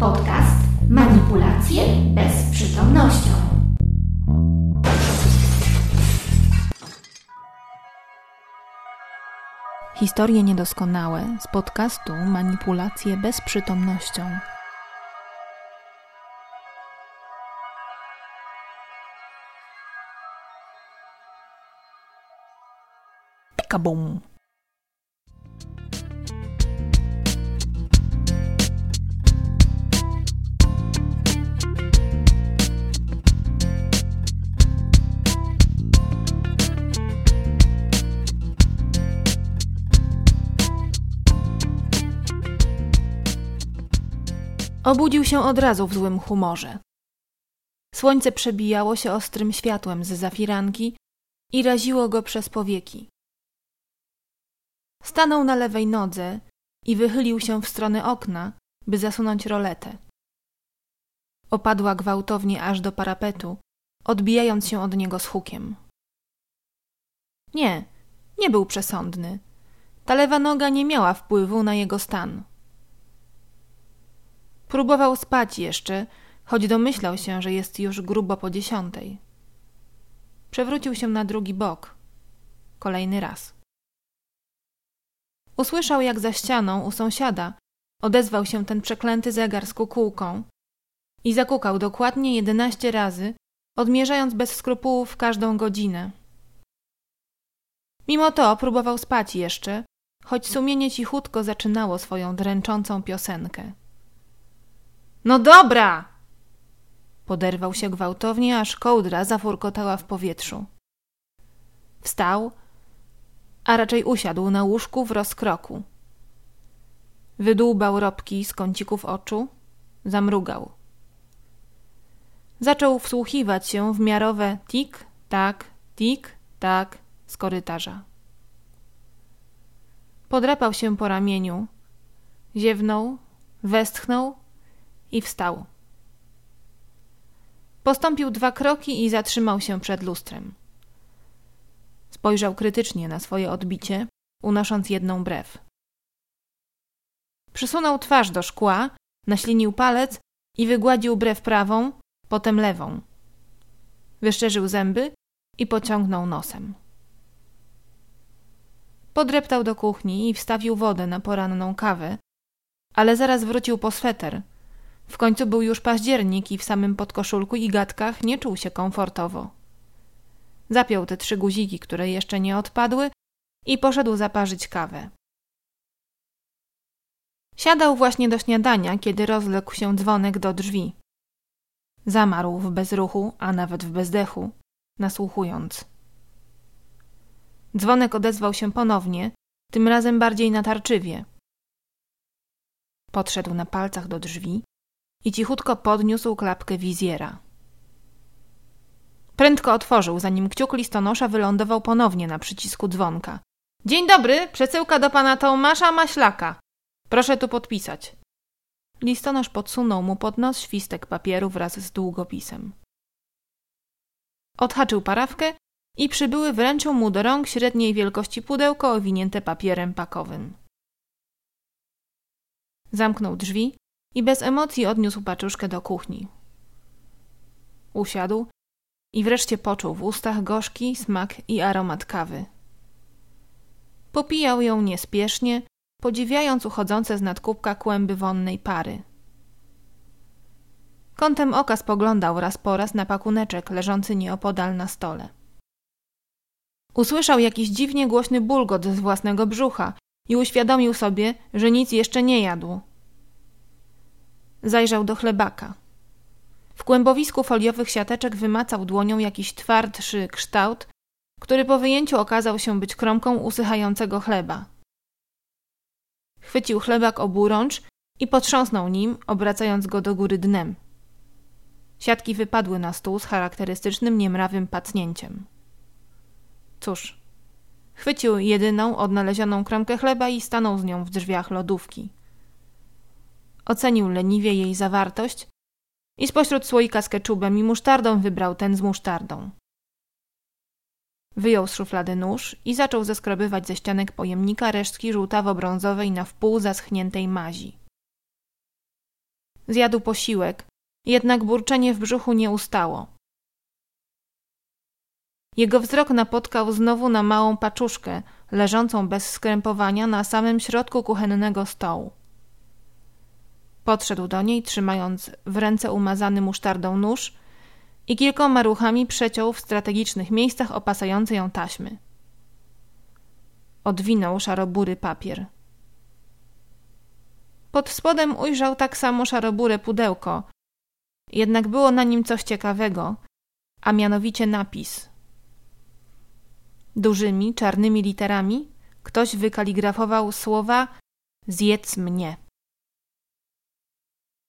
Podcast Manipulacje bez przytomnością. Historie niedoskonałe z podcastu Manipulacje bez przytomnością. Pikabum. Obudził się od razu w złym humorze. Słońce przebijało się ostrym światłem z zafiranki i raziło go przez powieki. Stanął na lewej nodze i wychylił się w stronę okna, by zasunąć roletę. Opadła gwałtownie aż do parapetu, odbijając się od niego z hukiem. Nie, nie był przesądny. Ta lewa noga nie miała wpływu na jego stan. Próbował spać jeszcze, choć domyślał się, że jest już grubo po dziesiątej. Przewrócił się na drugi bok. Kolejny raz. Usłyszał, jak za ścianą u sąsiada odezwał się ten przeklęty zegar z kukułką i zakukał dokładnie jedenaście razy, odmierzając bez skrupułów każdą godzinę. Mimo to próbował spać jeszcze, choć sumienie cichutko zaczynało swoją dręczącą piosenkę. No dobra! Poderwał się gwałtownie, aż kołdra zafurkotała w powietrzu. Wstał, a raczej usiadł na łóżku w rozkroku. Wydłubał robki z kącików oczu, zamrugał. Zaczął wsłuchiwać się w miarowe tik, tak, tik, tak z korytarza. Podrapał się po ramieniu, ziewnął, westchnął i wstał. Postąpił dwa kroki i zatrzymał się przed lustrem. Spojrzał krytycznie na swoje odbicie, unosząc jedną brew. Przysunął twarz do szkła, naślinił palec i wygładził brew prawą, potem lewą. Wyszczerzył zęby i pociągnął nosem. Podreptał do kuchni i wstawił wodę na poranną kawę, ale zaraz wrócił po sweter. W końcu był już październik i w samym podkoszulku i gadkach nie czuł się komfortowo. Zapiął te trzy guziki, które jeszcze nie odpadły i poszedł zaparzyć kawę. Siadał właśnie do śniadania, kiedy rozległ się dzwonek do drzwi. Zamarł w bezruchu, a nawet w bezdechu, nasłuchując. Dzwonek odezwał się ponownie, tym razem bardziej natarczywie. Podszedł na palcach do drzwi i cichutko podniósł klapkę wizjera. Prędko otworzył, zanim kciuk listonosza wylądował ponownie na przycisku dzwonka. Dzień dobry, przesyłka do pana Tomasza Maślaka. Proszę tu podpisać. Listonosz podsunął mu pod nos świstek papieru wraz z długopisem. Odhaczył parawkę i przybyły wręczył mu do rąk średniej wielkości pudełko owinięte papierem pakowym. Zamknął drzwi i bez emocji odniósł paczuszkę do kuchni. Usiadł i wreszcie poczuł w ustach gorzki smak i aromat kawy. Popijał ją niespiesznie, podziwiając uchodzące z nadkubka kłęby wonnej pary. Kątem oka spoglądał raz po raz na pakuneczek leżący nieopodal na stole. Usłyszał jakiś dziwnie głośny bulgot z własnego brzucha i uświadomił sobie, że nic jeszcze nie jadł. Zajrzał do chlebaka. W kłębowisku foliowych siateczek wymacał dłonią jakiś twardszy kształt, który po wyjęciu okazał się być kromką usychającego chleba. Chwycił chlebak oburącz i potrząsnął nim, obracając go do góry dnem. Siatki wypadły na stół z charakterystycznym niemrawym pacnięciem. Cóż, chwycił jedyną odnalezioną kromkę chleba i stanął z nią w drzwiach lodówki. Ocenił leniwie jej zawartość i spośród słoika z keczubem i musztardą wybrał ten z musztardą. Wyjął z szuflady nóż i zaczął zeskrobywać ze ścianek pojemnika resztki żółtawo-brązowej na wpół zaschniętej mazi. Zjadł posiłek, jednak burczenie w brzuchu nie ustało. Jego wzrok napotkał znowu na małą paczuszkę, leżącą bez skrępowania na samym środku kuchennego stołu. Podszedł do niej, trzymając w ręce umazany musztardą nóż i kilkoma ruchami przeciął w strategicznych miejscach opasające ją taśmy. Odwinął szarobury papier. Pod spodem ujrzał tak samo szaroburę pudełko, jednak było na nim coś ciekawego, a mianowicie napis. Dużymi, czarnymi literami ktoś wykaligrafował słowa Zjedz mnie.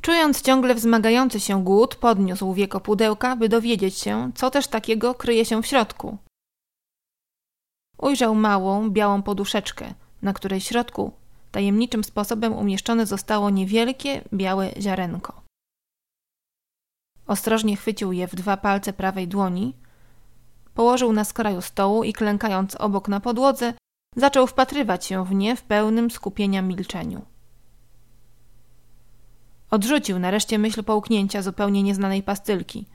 Czując ciągle wzmagający się głód, podniósł wieko pudełka, by dowiedzieć się, co też takiego kryje się w środku. Ujrzał małą, białą poduszeczkę, na której środku tajemniczym sposobem umieszczone zostało niewielkie, białe ziarenko. Ostrożnie chwycił je w dwa palce prawej dłoni, położył na skraju stołu i klękając obok na podłodze, zaczął wpatrywać się w nie w pełnym skupienia milczeniu. Odrzucił nareszcie myśl połknięcia zupełnie nieznanej pastylki.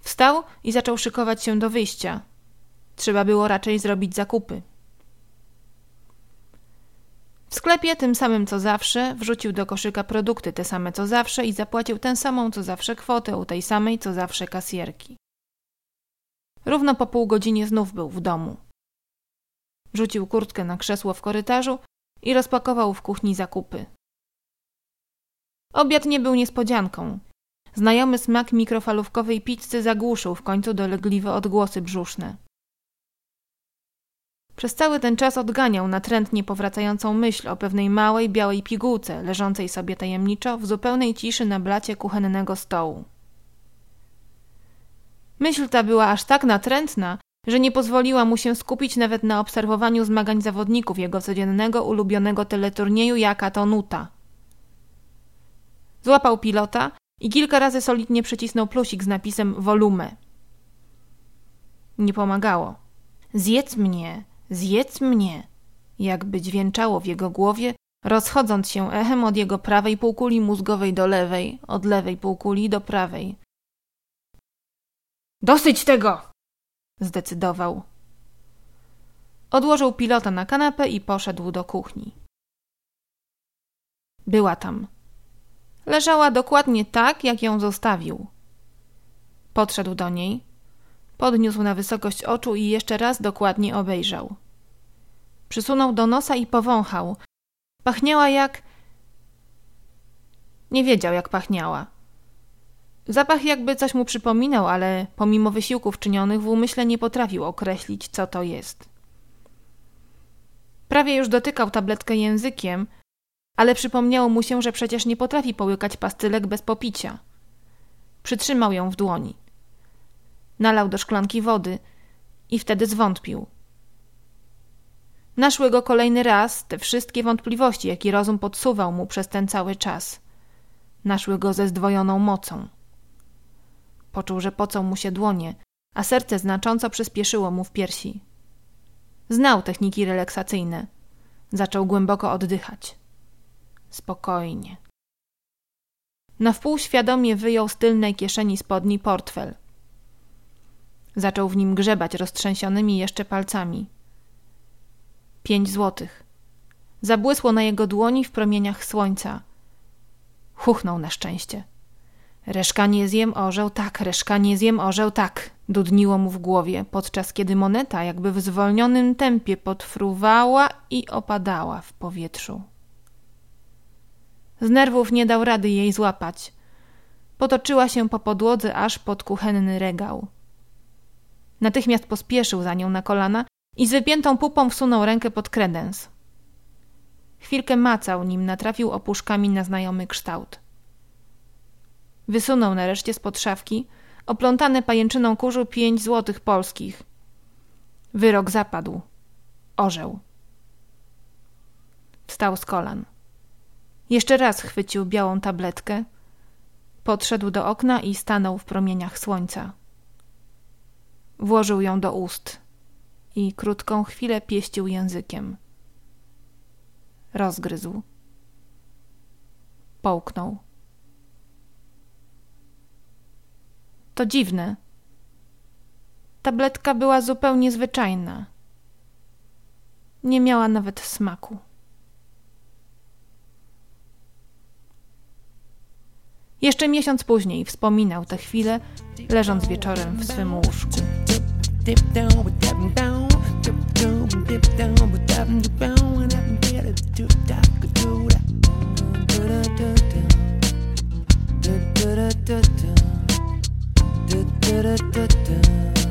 Wstał i zaczął szykować się do wyjścia. Trzeba było raczej zrobić zakupy. W sklepie tym samym co zawsze wrzucił do koszyka produkty te same co zawsze i zapłacił tę samą co zawsze kwotę u tej samej co zawsze kasjerki. Równo po pół godzinie znów był w domu. Rzucił kurtkę na krzesło w korytarzu i rozpakował w kuchni zakupy. Obiad nie był niespodzianką. Znajomy smak mikrofalówkowej pizzy zagłuszył w końcu dolegliwe odgłosy brzuszne. Przez cały ten czas odganiał natrętnie powracającą myśl o pewnej małej, białej pigułce, leżącej sobie tajemniczo w zupełnej ciszy na blacie kuchennego stołu. Myśl ta była aż tak natrętna, że nie pozwoliła mu się skupić nawet na obserwowaniu zmagań zawodników jego codziennego, ulubionego teleturnieju, jaka to nuta. Złapał pilota i kilka razy solidnie przycisnął plusik z napisem volume. Nie pomagało. Zjedz mnie, zjedz mnie, jakby dźwięczało w jego głowie, rozchodząc się echem od jego prawej półkuli mózgowej do lewej, od lewej półkuli do prawej. Dosyć tego! zdecydował. Odłożył pilota na kanapę i poszedł do kuchni. Była tam. Leżała dokładnie tak, jak ją zostawił. Podszedł do niej, podniósł na wysokość oczu i jeszcze raz dokładnie obejrzał. Przysunął do nosa i powąchał. Pachniała jak. Nie wiedział, jak pachniała. Zapach jakby coś mu przypominał, ale pomimo wysiłków czynionych w umyśle nie potrafił określić, co to jest. Prawie już dotykał tabletkę językiem, ale przypomniało mu się, że przecież nie potrafi połykać pastylek bez popicia. Przytrzymał ją w dłoni. Nalał do szklanki wody i wtedy zwątpił. Naszły go kolejny raz te wszystkie wątpliwości, jakie rozum podsuwał mu przez ten cały czas. Naszły go ze zdwojoną mocą. Poczuł, że pocą mu się dłonie, a serce znacząco przyspieszyło mu w piersi. Znał techniki relaksacyjne. Zaczął głęboko oddychać. Spokojnie. Na wpół świadomie wyjął z tylnej kieszeni spodni portfel. Zaczął w nim grzebać roztrzęsionymi jeszcze palcami. Pięć złotych. Zabłysło na jego dłoni w promieniach słońca. Chuchnął na szczęście. Reszka nie zjem orzeł, tak, reszka nie zjem orzeł, tak, dudniło mu w głowie, podczas kiedy moneta jakby w zwolnionym tempie podfruwała i opadała w powietrzu. Z nerwów nie dał rady jej złapać. Potoczyła się po podłodze aż pod kuchenny regał. Natychmiast pospieszył za nią na kolana i z wypiętą pupą wsunął rękę pod kredens. Chwilkę macał, nim natrafił opuszkami na znajomy kształt. Wysunął nareszcie spod szafki oplątane pajęczyną kurzu pięć złotych polskich. Wyrok zapadł. Orzeł. Wstał z kolan. Jeszcze raz chwycił białą tabletkę, podszedł do okna i stanął w promieniach słońca. Włożył ją do ust i krótką chwilę pieścił językiem. Rozgryzł. Połknął. To dziwne. Tabletka była zupełnie zwyczajna. Nie miała nawet smaku. Jeszcze miesiąc później wspominał tę chwilę, leżąc wieczorem w swym łóżku. Podcast Manipulacje bezprzytomnością.